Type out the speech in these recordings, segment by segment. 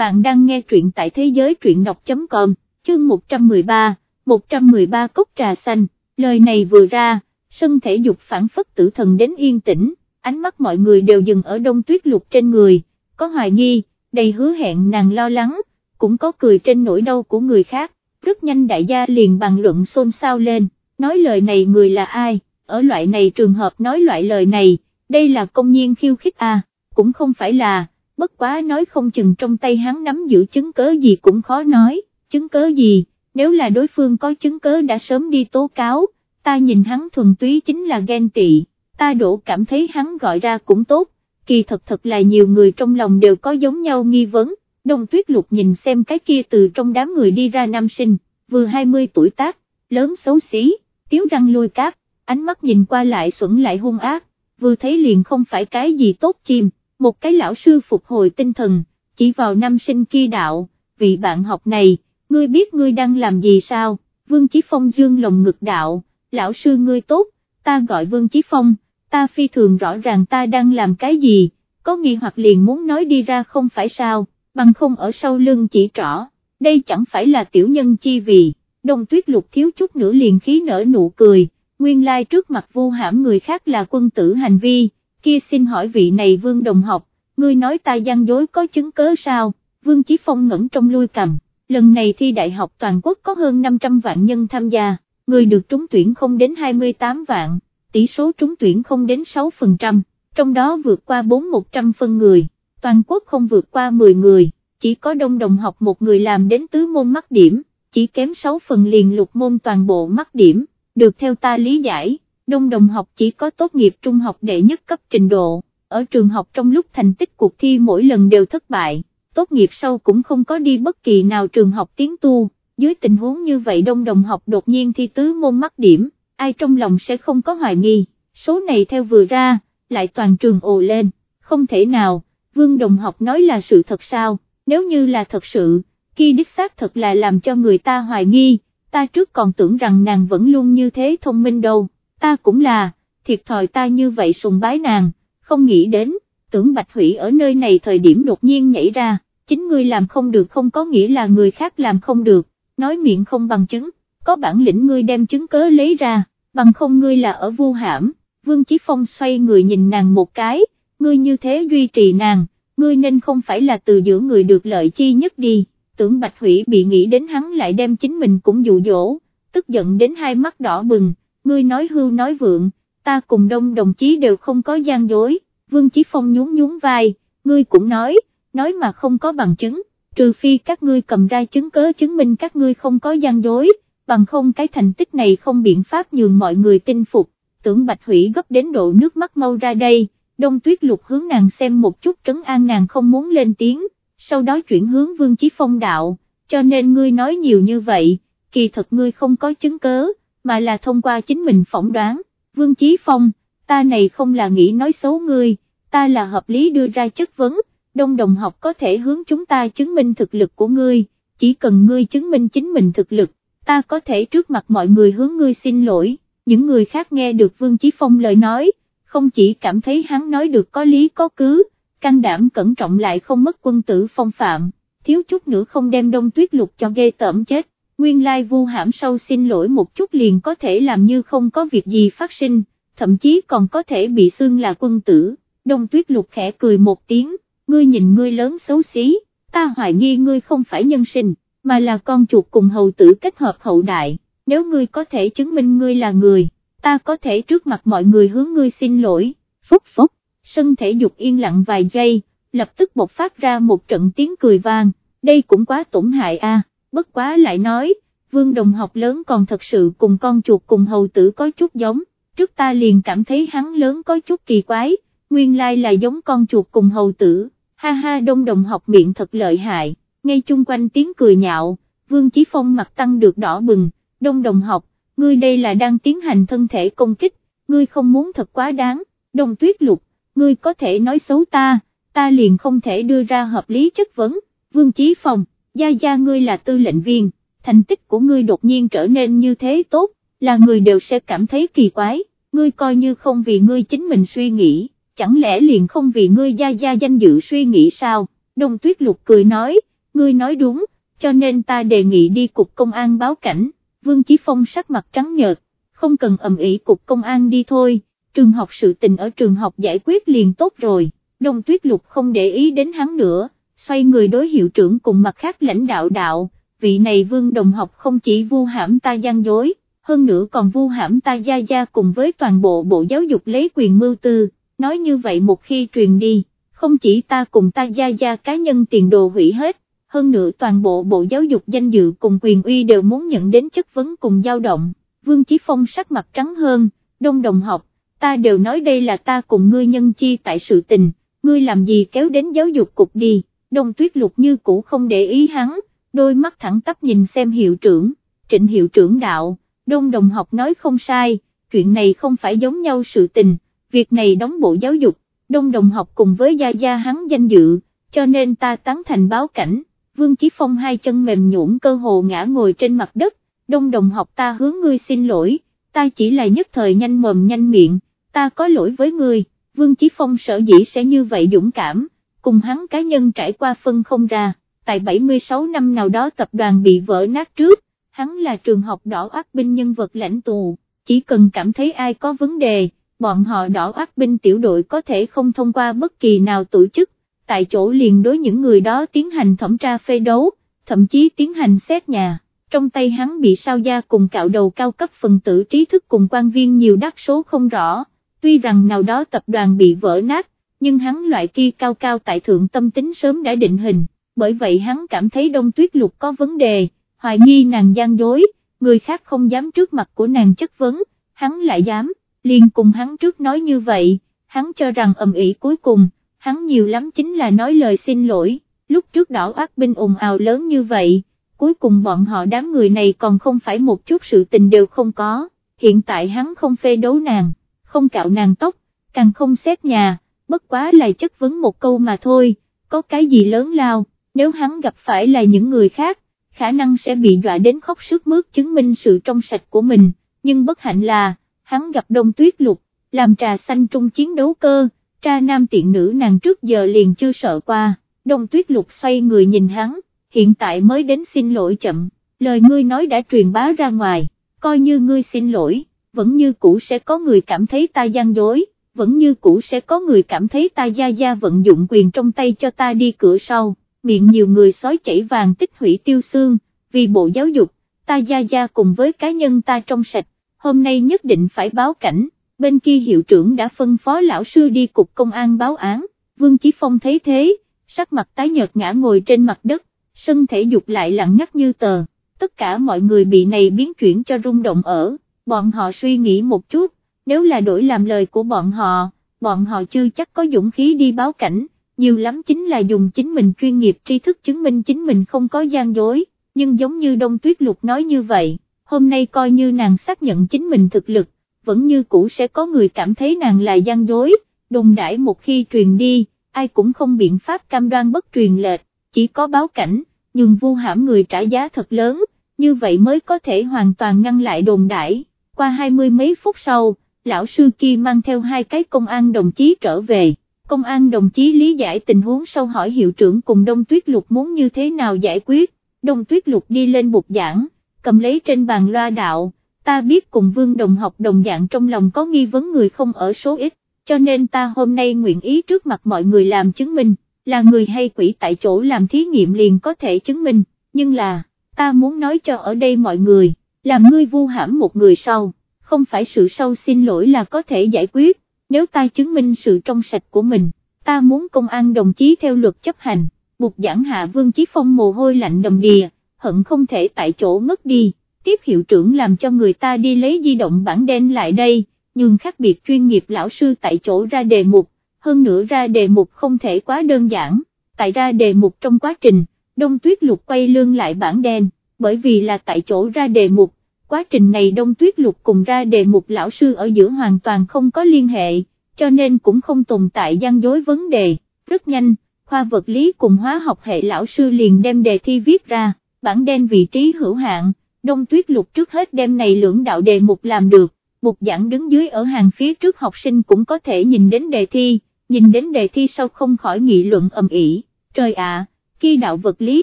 bạn đang nghe truyện tại thế giới truyện đọc.com, chương 113, 113 cốc trà xanh, lời này vừa ra, sân thể dục phản phất tử thần đến yên tĩnh, ánh mắt mọi người đều dừng ở đông tuyết lục trên người, có hoài nghi, đầy hứa hẹn nàng lo lắng, cũng có cười trên nỗi đau của người khác, rất nhanh đại gia liền bàn luận xôn xao lên, nói lời này người là ai, ở loại này trường hợp nói loại lời này, đây là công nhiên khiêu khích à, cũng không phải là, bất quá nói không chừng trong tay hắn nắm giữ chứng cớ gì cũng khó nói, chứng cớ gì, nếu là đối phương có chứng cớ đã sớm đi tố cáo, ta nhìn hắn thuần túy chính là ghen tị, ta đổ cảm thấy hắn gọi ra cũng tốt, kỳ thật thật là nhiều người trong lòng đều có giống nhau nghi vấn, đồng tuyết lục nhìn xem cái kia từ trong đám người đi ra nam sinh, vừa 20 tuổi tác, lớn xấu xí, tiếu răng lôi cáp, ánh mắt nhìn qua lại xuẩn lại hung ác, vừa thấy liền không phải cái gì tốt chim, một cái lão sư phục hồi tinh thần, chỉ vào nam sinh kia đạo, vị bạn học này, ngươi biết ngươi đang làm gì sao, Vương Chí Phong dương lồng ngực đạo, lão sư ngươi tốt, ta gọi Vương Chí Phong, ta phi thường rõ ràng ta đang làm cái gì, có nghi hoặc liền muốn nói đi ra không phải sao, bằng không ở sau lưng chỉ trỏ, đây chẳng phải là tiểu nhân chi vì, đông tuyết lục thiếu chút nữa liền khí nở nụ cười, nguyên lai like trước mặt vu hãm người khác là quân tử hành vi, kia xin hỏi vị này vương đồng học, ngươi nói ta gian dối có chứng cớ sao, vương chí phong ngẩn trong lui cầm, lần này thi đại học toàn quốc có hơn 500 vạn nhân tham gia, người được trúng tuyển không đến 28 vạn, tỷ số trúng tuyển không đến 6%, trong đó vượt qua 4-100 phân người, toàn quốc không vượt qua 10 người, chỉ có đông đồng học một người làm đến tứ môn mắc điểm, chỉ kém 6 phần liền lục môn toàn bộ mắc điểm, được theo ta lý giải, đông đồng học chỉ có tốt nghiệp trung học đệ nhất cấp trình độ, ở trường học trong lúc thành tích cuộc thi mỗi lần đều thất bại, tốt nghiệp sau cũng không có đi bất kỳ nào trường học tiến tu, dưới tình huống như vậy đông đồng học đột nhiên thi tứ môn mắc điểm, ai trong lòng sẽ không có hoài nghi, số này theo vừa ra, lại toàn trường ồ lên, không thể nào, vương đồng học nói là sự thật sao, nếu như là thật sự, khi đích xác thật là làm cho người ta hoài nghi, ta trước còn tưởng rằng nàng vẫn luôn như thế thông minh đâu, ta cũng là, thiệt thòi ta như vậy sùng bái nàng, không nghĩ đến, tưởng Bạch Hủy ở nơi này thời điểm đột nhiên nhảy ra, chính ngươi làm không được không có nghĩa là người khác làm không được, nói miệng không bằng chứng, có bản lĩnh ngươi đem chứng cớ lấy ra, bằng không ngươi là ở vu hãm, Vương Chí Phong xoay người nhìn nàng một cái, ngươi như thế duy trì nàng, ngươi nên không phải là từ giữa người được lợi chi nhất đi, tưởng Bạch Hủy bị nghĩ đến hắn lại đem chính mình cũng dụ dỗ, tức giận đến hai mắt đỏ bừng, ngươi nói hưu nói vượng, ta cùng đông đồng chí đều không có gian dối, Vương Chí Phong nhún nhún vai, ngươi cũng nói, nói mà không có bằng chứng, trừ phi các ngươi cầm ra chứng cớ chứng minh các ngươi không có gian dối, bằng không cái thành tích này không biện pháp nhường mọi người tin phục, tưởng Bạch Hủy gấp đến độ nước mắt mau ra đây, đông tuyết lục hướng nàng xem một chút trấn an nàng không muốn lên tiếng, sau đó chuyển hướng Vương Chí Phong đạo, cho nên ngươi nói nhiều như vậy, kỳ thật ngươi không có chứng cớ, mà là thông qua chính mình phỏng đoán, Vương Chí Phong, ta này không là nghĩ nói xấu ngươi, ta là hợp lý đưa ra chất vấn, đông đồng học có thể hướng chúng ta chứng minh thực lực của ngươi, chỉ cần ngươi chứng minh chính mình thực lực, ta có thể trước mặt mọi người hướng ngươi xin lỗi, những người khác nghe được Vương Chí Phong lời nói, không chỉ cảm thấy hắn nói được có lý có cứ, can đảm cẩn trọng lại không mất quân tử phong phạm, thiếu chút nữa không đem đông tuyết lục cho ghê tởm chết, nguyên lai vu hãm sâu xin lỗi một chút liền có thể làm như không có việc gì phát sinh, thậm chí còn có thể bị xưng là quân tử, đông tuyết lục khẽ cười một tiếng, ngươi nhìn ngươi lớn xấu xí, ta hoài nghi ngươi không phải nhân sinh, mà là con chuột cùng hầu tử kết hợp hậu đại, nếu ngươi có thể chứng minh ngươi là người, ta có thể trước mặt mọi người hướng ngươi xin lỗi, phúc phúc, sân thể dục yên lặng vài giây, lập tức bộc phát ra một trận tiếng cười vang, đây cũng quá tổn hại a bất quá lại nói, vương đồng học lớn còn thật sự cùng con chuột cùng hầu tử có chút giống, trước ta liền cảm thấy hắn lớn có chút kỳ quái, nguyên lai là giống con chuột cùng hầu tử, ha ha đông đồng học miệng thật lợi hại, ngay chung quanh tiếng cười nhạo, vương chí phong mặt tăng được đỏ bừng, đông đồng học, ngươi đây là đang tiến hành thân thể công kích, ngươi không muốn thật quá đáng, đông tuyết lục, ngươi có thể nói xấu ta, ta liền không thể đưa ra hợp lý chất vấn, vương chí phong, gia gia ngươi là tư lệnh viên, thành tích của ngươi đột nhiên trở nên như thế tốt, là người đều sẽ cảm thấy kỳ quái, ngươi coi như không vì ngươi chính mình suy nghĩ, chẳng lẽ liền không vì ngươi gia gia danh dự suy nghĩ sao, đông tuyết lục cười nói, ngươi nói đúng, cho nên ta đề nghị đi cục công an báo cảnh, Vương Chí Phong sắc mặt trắng nhợt, không cần ầm ĩ cục công an đi thôi, trường học sự tình ở trường học giải quyết liền tốt rồi, Đông Tuyết Lục không để ý đến hắn nữa, xoay người đối hiệu trưởng cùng mặt khác lãnh đạo đạo, vị này Vương Đồng học không chỉ vu hãm ta gian dối, hơn nữa còn vu hãm ta gia gia cùng với toàn bộ bộ giáo dục lấy quyền mưu tư, nói như vậy một khi truyền đi, không chỉ ta cùng ta gia gia cá nhân tiền đồ hủy hết, hơn nữa toàn bộ bộ giáo dục danh dự cùng quyền uy đều muốn nhận đến chất vấn cùng dao động, Vương Chí Phong sắc mặt trắng hơn, đông đồng học, ta đều nói đây là ta cùng ngươi nhân chi tại sự tình, ngươi làm gì kéo đến giáo dục cục đi, đông tuyết lục như cũ không để ý hắn, đôi mắt thẳng tắp nhìn xem hiệu trưởng, trịnh hiệu trưởng đạo, đông đồng học nói không sai, chuyện này không phải giống nhau sự tình, việc này đóng bộ giáo dục, đông đồng học cùng với gia gia hắn danh dự, cho nên ta tán thành báo cảnh, Vương Chí Phong hai chân mềm nhũn cơ hồ ngã ngồi trên mặt đất, đông đồng học ta hướng ngươi xin lỗi, ta chỉ là nhất thời nhanh mồm nhanh miệng, ta có lỗi với ngươi, Vương Chí Phong sở dĩ sẽ như vậy dũng cảm, cùng hắn cá nhân trải qua phân không ra, tại 76 năm nào đó tập đoàn bị vỡ nát trước, hắn là trường học đỏ ác binh nhân vật lãnh tù, chỉ cần cảm thấy ai có vấn đề, bọn họ đỏ ác binh tiểu đội có thể không thông qua bất kỳ nào tổ chức, tại chỗ liền đối những người đó tiến hành thẩm tra phê đấu, thậm chí tiến hành xét nhà. Trong tay hắn bị sao gia cùng cạo đầu cao cấp phần tử trí thức cùng quan viên nhiều đắc số không rõ, tuy rằng nào đó tập đoàn bị vỡ nát, nhưng hắn loại kia cao cao tại thượng tâm tính sớm đã định hình, bởi vậy hắn cảm thấy đông tuyết lục có vấn đề, hoài nghi nàng gian dối, người khác không dám trước mặt của nàng chất vấn, hắn lại dám, liền cùng hắn trước nói như vậy, hắn cho rằng ầm ĩ cuối cùng, hắn nhiều lắm chính là nói lời xin lỗi, lúc trước đỏ ác binh ồn ào lớn như vậy, cuối cùng bọn họ đám người này còn không phải một chút sự tình đều không có, hiện tại hắn không phê đấu nàng, không cạo nàng tóc, càng không xét nhà, bất quá là chất vấn một câu mà thôi, có cái gì lớn lao, nếu hắn gặp phải là những người khác, khả năng sẽ bị dọa đến khóc sức mướt chứng minh sự trong sạch của mình, nhưng bất hạnh là, hắn gặp đông tuyết lục, làm trà xanh trung chiến đấu cơ, tra nam tiện nữ nàng trước giờ liền chưa sợ qua, đông tuyết lục xoay người nhìn hắn, hiện tại mới đến xin lỗi chậm, lời ngươi nói đã truyền bá ra ngoài, coi như ngươi xin lỗi, vẫn như cũ sẽ có người cảm thấy ta gian dối, vẫn như cũ sẽ có người cảm thấy ta gia gia vận dụng quyền trong tay cho ta đi cửa sau, miệng nhiều người sói chảy vàng tích hủy tiêu xương, vì bộ giáo dục, ta gia gia cùng với cá nhân ta trong sạch, hôm nay nhất định phải báo cảnh, bên kia hiệu trưởng đã phân phó lão sư đi cục công an báo án, Vương Chí Phong thấy thế, sắc mặt tái nhợt ngã ngồi trên mặt đất, sân thể dục lại lặng ngắt như tờ, tất cả mọi người bị này biến chuyển cho rung động ở, bọn họ suy nghĩ một chút, nếu là đổi làm lời của bọn họ, bọn họ chưa chắc có dũng khí đi báo cảnh, nhiều lắm chính là dùng chính mình chuyên nghiệp tri thức chứng minh chính mình không có gian dối, nhưng giống như Đông Tuyết Lục nói như vậy, hôm nay coi như nàng xác nhận chính mình thực lực, vẫn như cũ sẽ có người cảm thấy nàng là gian dối, đồn đãi một khi truyền đi, ai cũng không biện pháp cam đoan bất truyền lệch, chỉ có báo cảnh, nhưng vu hãm người trả giá thật lớn, như vậy mới có thể hoàn toàn ngăn lại đồn đãi. Qua hai mươi mấy phút sau, lão sư kia mang theo hai cái công an đồng chí trở về, công an đồng chí lý giải tình huống sau hỏi hiệu trưởng cùng Đông Tuyết Lục muốn như thế nào giải quyết, Đông Tuyết Lục đi lên bục giảng, cầm lấy trên bàn loa đạo, ta biết cùng vương đồng học đồng dạng trong lòng có nghi vấn người không ở số ít, cho nên ta hôm nay nguyện ý trước mặt mọi người làm chứng minh, là người hay quỷ tại chỗ làm thí nghiệm liền có thể chứng minh, nhưng là, ta muốn nói cho ở đây mọi người, làm ngươi vu hãm một người sau, không phải sự sâu xin lỗi là có thể giải quyết, nếu ta chứng minh sự trong sạch của mình, ta muốn công an đồng chí theo luật chấp hành, buộc giảng hạ vương chí phong mồ hôi lạnh đầm đìa, hận không thể tại chỗ ngất đi, tiếp hiệu trưởng làm cho người ta đi lấy di động bản đen lại đây, nhưng khác biệt chuyên nghiệp lão sư tại chỗ ra đề mục, hơn nữa ra đề mục không thể quá đơn giản, tại ra đề mục trong quá trình, đông tuyết lục quay lương lại bản đen, bởi vì là tại chỗ ra đề mục, quá trình này đông tuyết lục cùng ra đề mục lão sư ở giữa hoàn toàn không có liên hệ, cho nên cũng không tồn tại gian dối vấn đề, rất nhanh, khoa vật lý cùng hóa học hệ lão sư liền đem đề thi viết ra, bản đen vị trí hữu hạn, đông tuyết lục trước hết đem này lưỡng đạo đề mục làm được, bục giảng đứng dưới ở hàng phía trước học sinh cũng có thể nhìn đến đề thi, nhìn đến đề thi sau không khỏi nghị luận ầm ĩ. trời ạ, khi đạo vật lý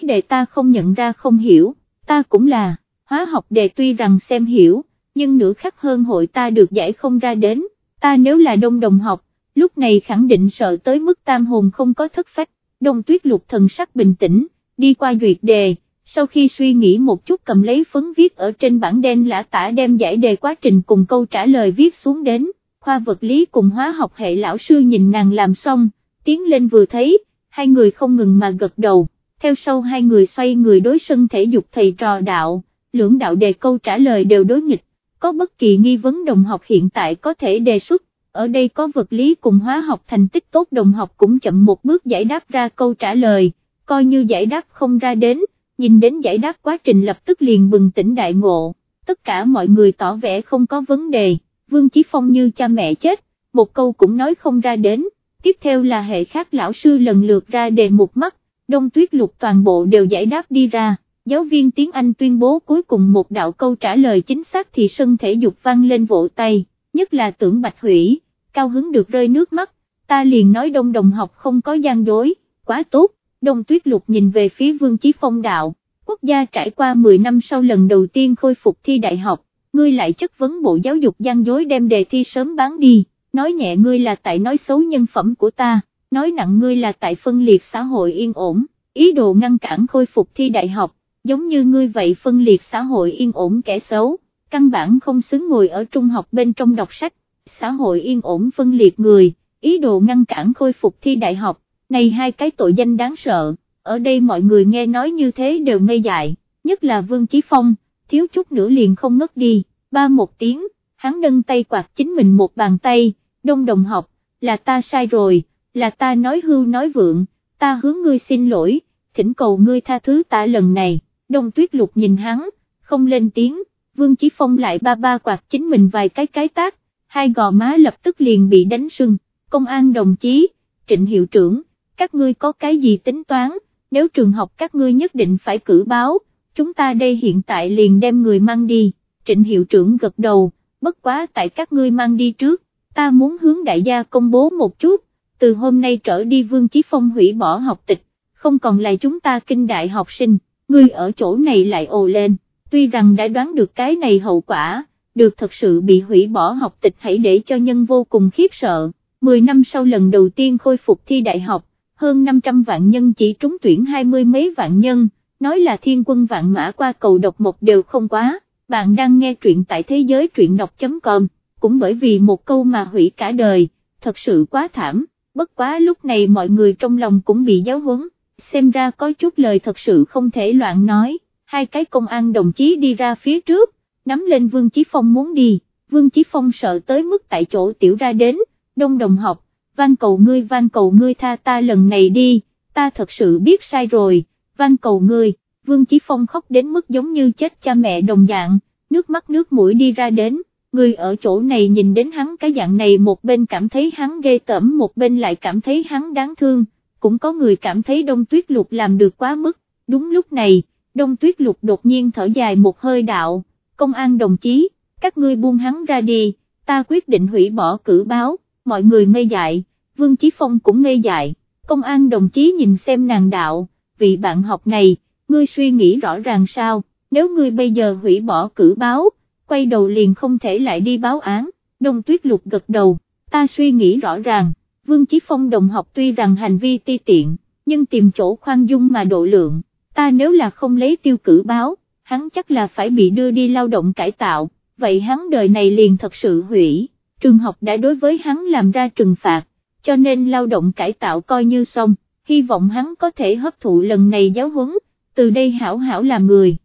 đề ta không nhận ra không hiểu, ta cũng là, hóa học đề tuy rằng xem hiểu, nhưng nửa khắc hơn hội ta được giải không ra đến, ta nếu là đông đồng học, lúc này khẳng định sợ tới mức tam hồn không có thất phách, đông tuyết lục thần sắc bình tĩnh, đi qua duyệt đề, sau khi suy nghĩ một chút cầm lấy phấn viết ở trên bảng đen lã tả đem giải đề quá trình cùng câu trả lời viết xuống đến, khoa vật lý cùng hóa học hệ lão sư nhìn nàng làm xong, tiến lên vừa thấy, hai người không ngừng mà gật đầu, theo sau hai người xoay người đối sân thể dục thầy trò đạo, lưỡng đạo đề câu trả lời đều đối nghịch, có bất kỳ nghi vấn đồng học hiện tại có thể đề xuất, ở đây có vật lý cùng hóa học thành tích tốt đồng học cũng chậm một bước giải đáp ra câu trả lời, coi như giải đáp không ra đến, nhìn đến giải đáp quá trình lập tức liền bừng tỉnh đại ngộ, tất cả mọi người tỏ vẻ không có vấn đề, Vương Chí Phong như cha mẹ chết, một câu cũng nói không ra đến, tiếp theo là hệ khác lão sư lần lượt ra đề một mắt, đông tuyết lục toàn bộ đều giải đáp đi ra, giáo viên tiếng Anh tuyên bố cuối cùng một đạo câu trả lời chính xác thì sân thể dục vang lên vỗ tay, nhất là tưởng bạch hủy, cao hứng được rơi nước mắt, ta liền nói đông đồng học không có gian dối, quá tốt, đông tuyết lục nhìn về phía vương chí phong đạo, quốc gia trải qua 10 năm sau lần đầu tiên khôi phục thi đại học, ngươi lại chất vấn bộ giáo dục gian dối đem đề thi sớm bán đi, nói nhẹ ngươi là tại nói xấu nhân phẩm của ta, nói nặng ngươi là tại phân liệt xã hội yên ổn, ý đồ ngăn cản khôi phục thi đại học, giống như ngươi vậy phân liệt xã hội yên ổn kẻ xấu, căn bản không xứng ngồi ở trung học bên trong đọc sách, xã hội yên ổn phân liệt người, ý đồ ngăn cản khôi phục thi đại học, này hai cái tội danh đáng sợ, ở đây mọi người nghe nói như thế đều ngây dại, nhất là Vương Chí Phong, thiếu chút nữa liền không ngất đi, ba một tiếng, hắn nâng tay quạt chính mình một bàn tay, đông đồng học, là ta sai rồi, là ta nói hưu nói vượng, ta hướng ngươi xin lỗi, thỉnh cầu ngươi tha thứ ta lần này, đông tuyết lục nhìn hắn, không lên tiếng, Vương Chí Phong lại ba ba quạt chính mình vài cái cái tác, hai gò má lập tức liền bị đánh sưng, công an đồng chí, trịnh hiệu trưởng, các ngươi có cái gì tính toán, nếu trường học các ngươi nhất định phải cử báo, chúng ta đây hiện tại liền đem người mang đi, trịnh hiệu trưởng gật đầu, bất quá tại các ngươi mang đi trước, ta muốn hướng đại gia công bố một chút, từ hôm nay trở đi Vương Chí Phong hủy bỏ học tịch, không còn là chúng ta kinh đại học sinh, ngươi ở chỗ này lại ồ lên, tuy rằng đã đoán được cái này hậu quả, được thật sự bị hủy bỏ học tịch hãy để cho nhân vô cùng khiếp sợ, 10 năm sau lần đầu tiên khôi phục thi đại học, hơn 500 vạn nhân chỉ trúng tuyển hai mươi mấy vạn nhân, nói là thiên quân vạn mã qua cầu độc một đều không quá, bạn đang nghe truyện tại thế giới truyện đọc.com, cũng bởi vì một câu mà hủy cả đời, thật sự quá thảm, bất quá lúc này mọi người trong lòng cũng bị giáo huấn, xem ra có chút lời thật sự không thể loạn nói, hai cái công an đồng chí đi ra phía trước, nắm lên Vương Chí Phong muốn đi, Vương Chí Phong sợ tới mức tại chỗ tiểu ra đến, đông đồng học, van cầu ngươi van cầu ngươi tha ta lần này đi, ta thật sự biết sai rồi, van cầu ngươi, Vương Chí Phong khóc đến mức giống như chết cha mẹ đồng dạng, nước mắt nước mũi đi ra đến, người ở chỗ này nhìn đến hắn cái dạng này một bên cảm thấy hắn ghê tởm một bên lại cảm thấy hắn đáng thương, cũng có người cảm thấy đông tuyết lục làm được quá mức, đúng lúc này, đông tuyết lục đột nhiên thở dài một hơi đạo, công an đồng chí, các ngươi buông hắn ra đi, ta quyết định hủy bỏ cử báo, mọi người ngây dại, Vương Chí Phong cũng ngây dại, công an đồng chí nhìn xem nàng đạo, vị bạn học này, ngươi suy nghĩ rõ ràng sao, nếu ngươi bây giờ hủy bỏ cử báo, quay đầu liền không thể lại đi báo án, đông tuyết lục gật đầu, ta suy nghĩ rõ ràng, Vương Chí Phong đồng học tuy rằng hành vi ti tiện, nhưng tìm chỗ khoan dung mà độ lượng, ta nếu là không lấy tiêu cử báo, hắn chắc là phải bị đưa đi lao động cải tạo, vậy hắn đời này liền thật sự hủy, trường học đã đối với hắn làm ra trừng phạt, cho nên lao động cải tạo coi như xong, hy vọng hắn có thể hấp thụ lần này giáo huấn, từ đây hảo hảo làm người.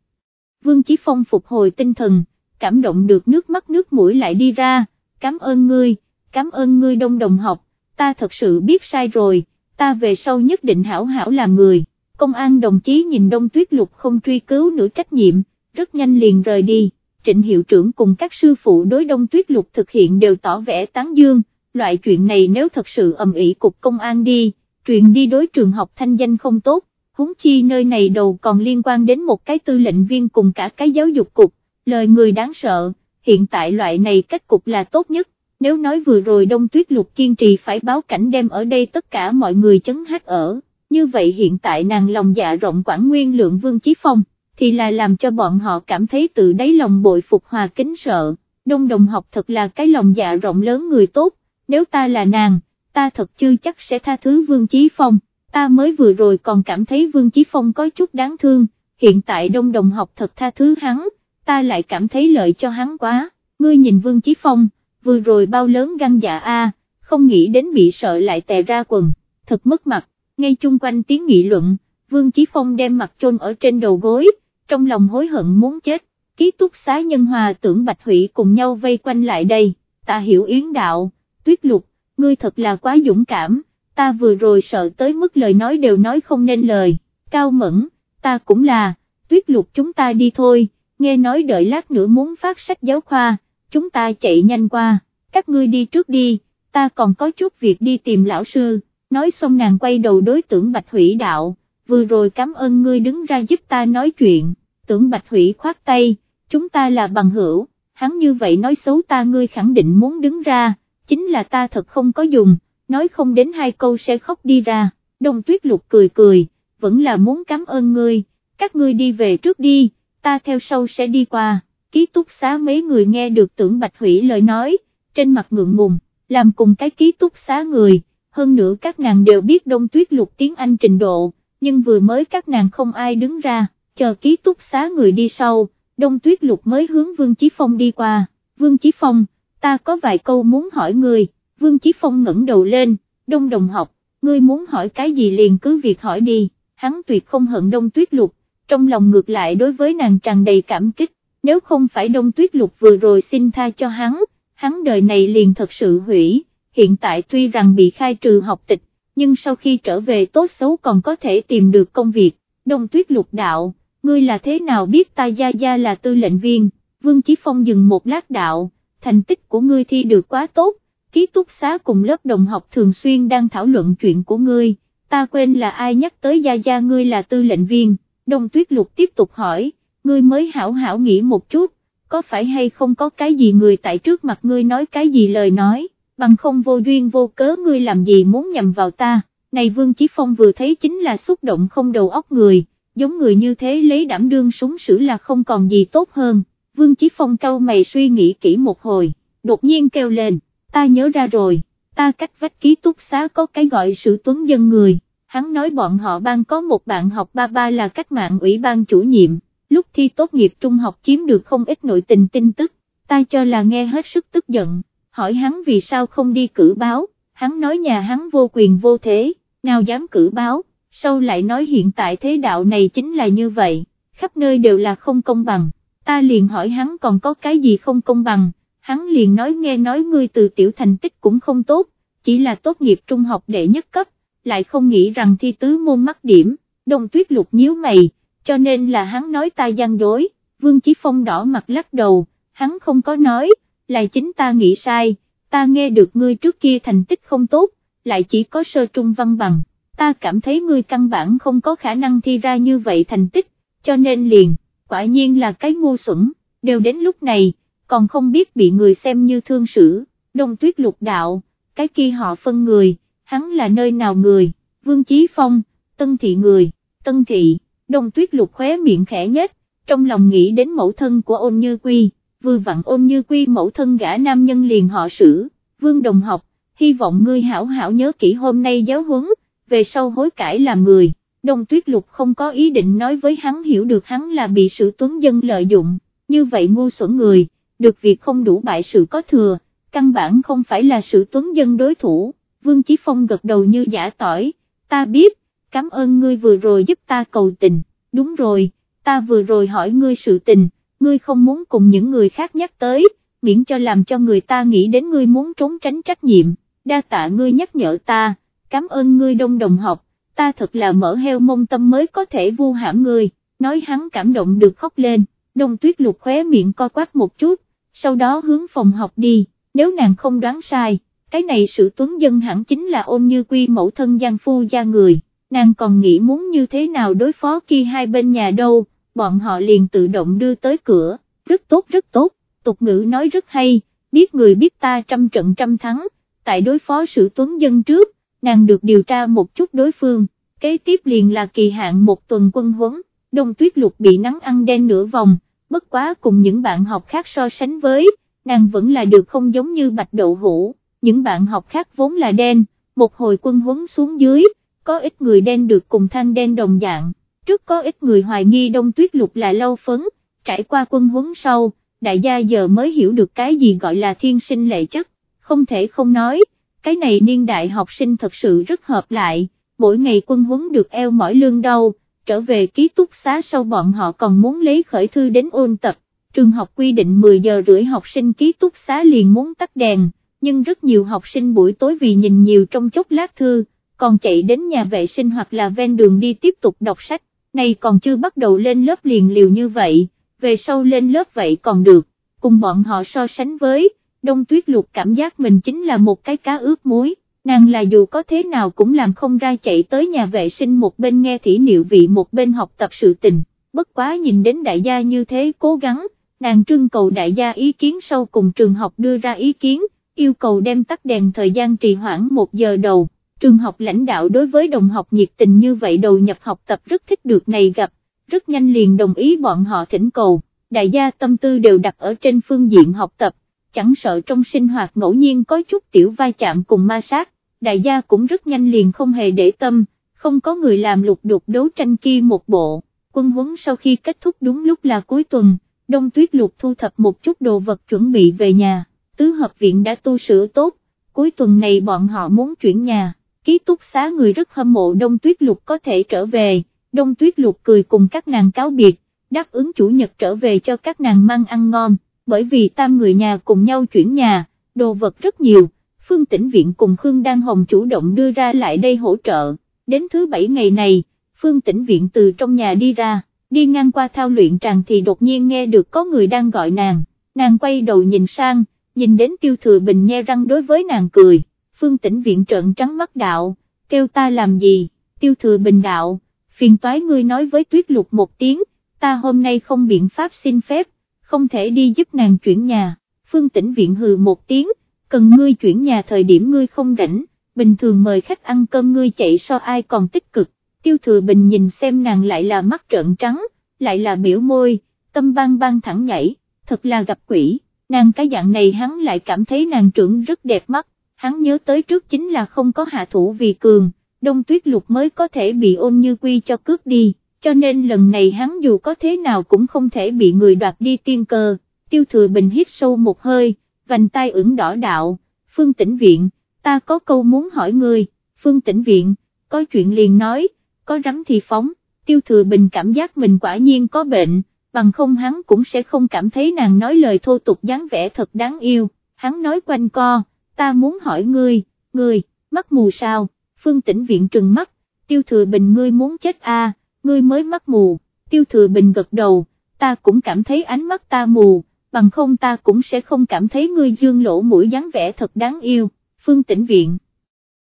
Vương Chí Phong phục hồi tinh thần, cảm động được nước mắt nước mũi lại đi ra, cảm ơn ngươi, cảm ơn ngươi đông đồng học, ta thật sự biết sai rồi, ta về sau nhất định hảo hảo làm người. Công an đồng chí nhìn đông tuyết lục không truy cứu nữa trách nhiệm, rất nhanh liền rời đi, trịnh hiệu trưởng cùng các sư phụ đối đông tuyết lục thực hiện đều tỏ vẻ tán dương, loại chuyện này nếu thật sự ầm ĩ cục công an đi, chuyện đi đối trường học thanh danh không tốt, huống chi nơi này đầu còn liên quan đến một cái tư lệnh viên cùng cả cái giáo dục cục, lời người đáng sợ, hiện tại loại này cách cục là tốt nhất, nếu nói vừa rồi đông tuyết lục kiên trì phải báo cảnh đem ở đây tất cả mọi người chấn hát ở, như vậy hiện tại nàng lòng dạ rộng quảng nguyên lượng Vương Chí Phong, thì là làm cho bọn họ cảm thấy tự đáy lòng bội phục hòa kính sợ, đông đồng học thật là cái lòng dạ rộng lớn người tốt, nếu ta là nàng, ta thật chưa chắc sẽ tha thứ Vương Chí Phong, ta mới vừa rồi còn cảm thấy Vương Chí Phong có chút đáng thương, hiện tại đông đồng học thật tha thứ hắn, ta lại cảm thấy lợi cho hắn quá, ngươi nhìn Vương Chí Phong, vừa rồi bao lớn gan dạ a, không nghĩ đến bị sợ lại tè ra quần, thật mất mặt, ngay chung quanh tiếng nghị luận, Vương Chí Phong đem mặt chôn ở trên đầu gối, trong lòng hối hận muốn chết, ký túc xá nhân hòa tưởng Bạch Hủy cùng nhau vây quanh lại đây, ta hiểu yến đạo, tuyết lục, ngươi thật là quá dũng cảm, ta vừa rồi sợ tới mức lời nói đều nói không nên lời, cao mẫn, ta cũng là, tuyết lục chúng ta đi thôi, nghe nói đợi lát nữa muốn phát sách giáo khoa, chúng ta chạy nhanh qua, các ngươi đi trước đi, ta còn có chút việc đi tìm lão sư, nói xong nàng quay đầu đối tưởng Bạch Hủy đạo, vừa rồi cảm ơn ngươi đứng ra giúp ta nói chuyện, tưởng Bạch Hủy khoát tay, chúng ta là bằng hữu, hắn như vậy nói xấu ta ngươi khẳng định muốn đứng ra, chính là ta thật không có dùng, nói không đến hai câu sẽ khóc đi ra, đông tuyết lục cười cười, vẫn là muốn cảm ơn ngươi, các ngươi đi về trước đi, ta theo sau sẽ đi qua, ký túc xá mấy người nghe được tưởng Bạch Hủy lời nói, trên mặt ngượng ngùng, làm cùng cái ký túc xá người, hơn nữa các nàng đều biết đông tuyết lục tiếng Anh trình độ, nhưng vừa mới các nàng không ai đứng ra, chờ ký túc xá người đi sau, đông tuyết lục mới hướng Vương Chí Phong đi qua, Vương Chí Phong, ta có vài câu muốn hỏi người, Vương Chí Phong ngẩng đầu lên, đông đồng học, ngươi muốn hỏi cái gì liền cứ việc hỏi đi, hắn tuyệt không hận đông tuyết lục, trong lòng ngược lại đối với nàng tràn đầy cảm kích, nếu không phải đông tuyết lục vừa rồi xin tha cho hắn, hắn đời này liền thật sự hủy, hiện tại tuy rằng bị khai trừ học tịch, nhưng sau khi trở về tốt xấu còn có thể tìm được công việc, đông tuyết lục đạo, ngươi là thế nào biết ta gia gia là tư lệnh viên, Vương Chí Phong dừng một lát đạo, thành tích của ngươi thi được quá tốt, ký túc xá cùng lớp đồng học thường xuyên đang thảo luận chuyện của ngươi, ta quên là ai nhắc tới gia gia ngươi là tư lệnh viên, đông tuyết lục tiếp tục hỏi, ngươi mới hảo hảo nghĩ một chút, có phải hay không có cái gì người tại trước mặt ngươi nói cái gì lời nói, bằng không vô duyên vô cớ ngươi làm gì muốn nhầm vào ta, này Vương Chí Phong vừa thấy chính là xúc động không đầu óc người, giống người như thế lấy đảm đương súng sử là không còn gì tốt hơn, Vương Chí Phong cau mày suy nghĩ kỹ một hồi, đột nhiên kêu lên, ta nhớ ra rồi, ta cách vách ký túc xá có cái gọi sự tuấn dân người, hắn nói bọn họ ban có một bạn học ba ba là cách mạng ủy ban chủ nhiệm, lúc thi tốt nghiệp trung học chiếm được không ít nội tình tin tức, ta cho là nghe hết sức tức giận, hỏi hắn vì sao không đi cử báo, hắn nói nhà hắn vô quyền vô thế, nào dám cử báo, sau lại nói hiện tại thế đạo này chính là như vậy, khắp nơi đều là không công bằng, ta liền hỏi hắn còn có cái gì không công bằng, hắn liền nói nghe nói ngươi từ tiểu thành tích cũng không tốt, chỉ là tốt nghiệp trung học đệ nhất cấp, lại không nghĩ rằng thi tứ môn mắc điểm, đông tuyết lục nhíu mày, cho nên là hắn nói ta gian dối, Vương Chí Phong đỏ mặt lắc đầu, hắn không có nói, là chính ta nghĩ sai, ta nghe được ngươi trước kia thành tích không tốt, lại chỉ có sơ trung văn bằng, ta cảm thấy ngươi căn bản không có khả năng thi ra như vậy thành tích, cho nên liền, quả nhiên là cái ngu xuẩn, đều đến lúc này, còn không biết bị người xem như thương sử, đông tuyết lục đạo, cái kia họ phân người, hắn là nơi nào người, Vương Chí Phong, Tân Thị người, Tân Thị, đông tuyết lục khóe miệng khẽ nhất, trong lòng nghĩ đến mẫu thân của ôn như quy, vừa vặn ôn như quy mẫu thân gã nam nhân liền họ sử, Vương Đồng học, hy vọng ngươi hảo hảo nhớ kỹ hôm nay giáo huấn, về sau hối cải làm người. Đông Tuyết Lục không có ý định nói với hắn hiểu được hắn là bị sự tuấn dân lợi dụng, như vậy ngu xuẩn người, được việc không đủ bại sự có thừa, căn bản không phải là sự tuấn dân đối thủ, Vương Chí Phong gật đầu như giả tỏi, ta biết, cảm ơn ngươi vừa rồi giúp ta cầu tình, đúng rồi, ta vừa rồi hỏi ngươi sự tình, ngươi không muốn cùng những người khác nhắc tới, miễn cho làm cho người ta nghĩ đến ngươi muốn trốn tránh trách nhiệm, đa tạ ngươi nhắc nhở ta, cảm ơn ngươi đông đồng học, ta thật là mở heo mông tâm mới có thể vu hãm ngươi, nói hắn cảm động được khóc lên, đông tuyết lục khóe miệng co quát một chút, sau đó hướng phòng học đi, nếu nàng không đoán sai, cái này sự tuấn dân hẳn chính là ôn như quy mẫu thân giang phu gia người, nàng còn nghĩ muốn như thế nào đối phó khi hai bên nhà đâu, bọn họ liền tự động đưa tới cửa, rất tốt rất tốt, tục ngữ nói rất hay, biết người biết ta trăm trận trăm thắng, tại đối phó sự tuấn dân trước, nàng được điều tra một chút đối phương, kế tiếp liền là kỳ hạn một tuần quân huấn, đông tuyết lục bị nắng ăn đen nửa vòng, bất quá cùng những bạn học khác so sánh với, nàng vẫn là được không giống như bạch đậu hũ, những bạn học khác vốn là đen, một hồi quân huấn xuống dưới, có ít người đen được cùng than đen đồng dạng, trước có ít người hoài nghi đông tuyết lục là lâu phấn, trải qua quân huấn sau, đại gia giờ mới hiểu được cái gì gọi là thiên sinh lệ chất, không thể không nói, cái này niên đại học sinh thật sự rất hợp lại, mỗi ngày quân huấn được eo mỏi lương đau, trở về ký túc xá sau bọn họ còn muốn lấy khởi thư đến ôn tập, trường học quy định 10 giờ rưỡi học sinh ký túc xá liền muốn tắt đèn, nhưng rất nhiều học sinh buổi tối vì nhìn nhiều trong chốc lát thư, còn chạy đến nhà vệ sinh hoặc là ven đường đi tiếp tục đọc sách, này còn chưa bắt đầu lên lớp liền liều như vậy, về sau lên lớp vậy còn được, cùng bọn họ so sánh với, đông tuyết lục cảm giác mình chính là một cái cá ướp muối, nàng là dù có thế nào cũng làm không ra chạy tới nhà vệ sinh một bên nghe thỉ niệu vị một bên học tập sự tình, bất quá nhìn đến đại gia như thế cố gắng, nàng trưng cầu đại gia ý kiến sau cùng trường học đưa ra ý kiến, yêu cầu đem tắt đèn thời gian trì hoãn một giờ đầu, trường học lãnh đạo đối với đồng học nhiệt tình như vậy đầu nhập học tập rất thích được này gặp, rất nhanh liền đồng ý bọn họ thỉnh cầu, đại gia tâm tư đều đặt ở trên phương diện học tập, chẳng sợ trong sinh hoạt ngẫu nhiên có chút tiểu vai chạm cùng ma sát, đại gia cũng rất nhanh liền không hề để tâm, không có người làm lục đục đấu tranh kia một bộ, quân huấn sau khi kết thúc đúng lúc là cuối tuần, đông tuyết lục thu thập một chút đồ vật chuẩn bị về nhà, tứ hợp viện đã tu sửa tốt, cuối tuần này bọn họ muốn chuyển nhà, ký túc xá người rất hâm mộ đông tuyết lục có thể trở về, đông tuyết lục cười cùng các nàng cáo biệt, đáp ứng chủ nhật trở về cho các nàng mang ăn ngon, bởi vì tam người nhà cùng nhau chuyển nhà, đồ vật rất nhiều, Phương Tĩnh Viện cùng Khương Đan Hồng chủ động đưa ra lại đây hỗ trợ, đến thứ bảy ngày này, Phương Tĩnh Viện từ trong nhà đi ra, đi ngang qua thao luyện tràng thì đột nhiên nghe được có người đang gọi nàng, nàng quay đầu nhìn sang, nhìn đến tiêu thừa bình nhe răng đối với nàng cười, Phương Tĩnh Viện trợn trắng mắt đạo, kêu ta làm gì, tiêu thừa bình đạo, phiền toái ngươi nói với tuyết lục một tiếng, ta hôm nay không biện pháp xin phép, không thể đi giúp nàng chuyển nhà, Phương Tĩnh Viện hừ một tiếng, cần ngươi chuyển nhà thời điểm ngươi không rảnh, bình thường mời khách ăn cơm ngươi chạy so ai còn tích cực, tiêu thừa bình nhìn xem nàng lại là mắt trợn trắng, lại là biểu môi, tâm bang bang thẳng nhảy, thật là gặp quỷ, nàng cái dạng này hắn lại cảm thấy nàng trưởng rất đẹp mắt, hắn nhớ tới trước chính là không có hạ thủ vì cường, đông tuyết lục mới có thể bị ôn như quy cho cướp đi, cho nên lần này hắn dù có thế nào cũng không thể bị người đoạt đi tiên cơ, tiêu thừa bình hít sâu một hơi, vành tay ửng đỏ đạo, phương tĩnh viện, ta có câu muốn hỏi ngươi, phương tĩnh viện, có chuyện liền nói, có rắm thì phóng, tiêu thừa bình cảm giác mình quả nhiên có bệnh, bằng không hắn cũng sẽ không cảm thấy nàng nói lời thô tục dáng vẻ thật đáng yêu, hắn nói quanh co, ta muốn hỏi ngươi, ngươi, mắt mù sao, phương tĩnh viện trừng mắt, tiêu thừa bình ngươi muốn chết a, à, ngươi mới mắt mù, tiêu thừa bình gật đầu, ta cũng cảm thấy ánh mắt ta mù, bằng không ta cũng sẽ không cảm thấy ngươi dương lỗ mũi dáng vẻ thật đáng yêu, phương tĩnh viện,